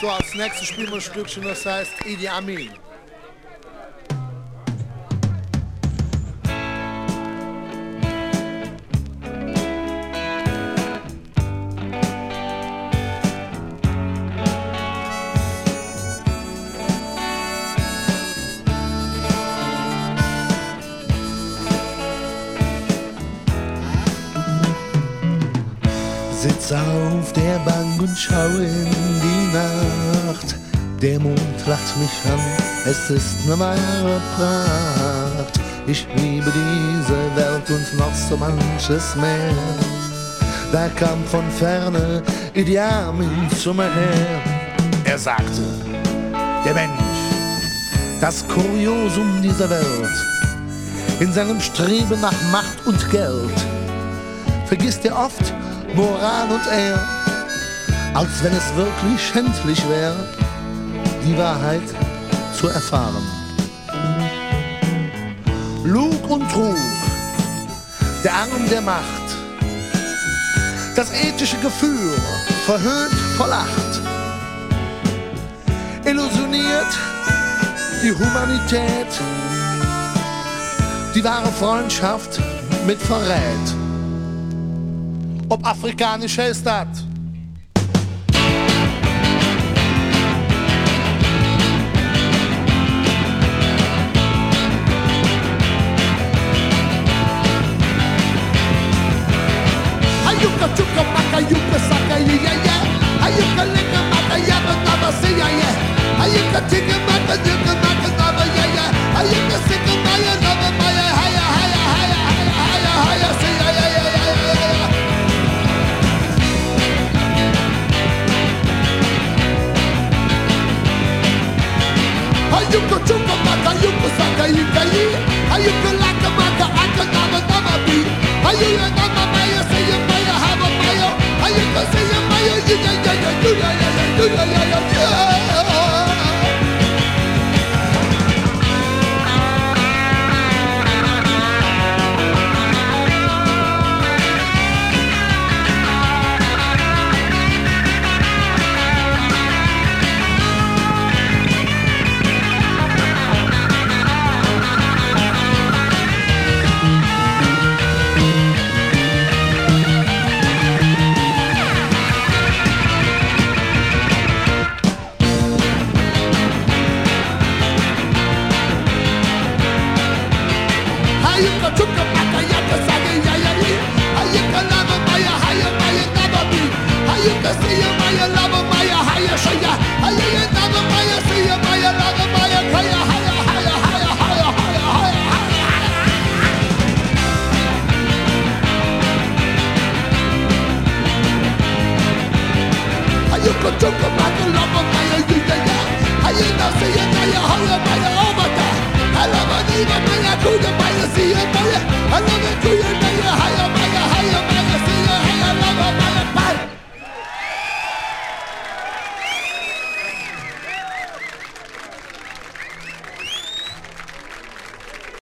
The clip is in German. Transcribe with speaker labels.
Speaker 1: So, als nächstes spielen wir ein Stückchen, das heißt Idi Amin.
Speaker 2: Sitz auf der Bank und schau in die Nacht. Der Mond lacht mich an, es ist ne wahre Pracht. Ich liebe diese Welt und noch so manches mehr. Da kam von ferne Idi Amin zu mir her. Er sagte, der Mensch, das Kuriosum dieser Welt, in seinem Streben nach Macht und Geld, vergisst er oft Moral und Ehr, als wenn es wirklich schändlich wäre, die Wahrheit zu erfahren. Lug und Trug, der Arm der Macht, das ethische Gefühl, verhöhnt, verlacht, illusioniert die Humanität, die wahre Freundschaft mit Verrät. Ob afrikanische ist
Speaker 1: Ayuko chupa maka, ayuko saka yika yi Ayuko laka maka, aka nama nama bi. Ayuya nama maya, seya maya, hava maya. Ayuko seya maya, yina yaya, yuya yaya, yuya yaya, yuya You could joke about the love of my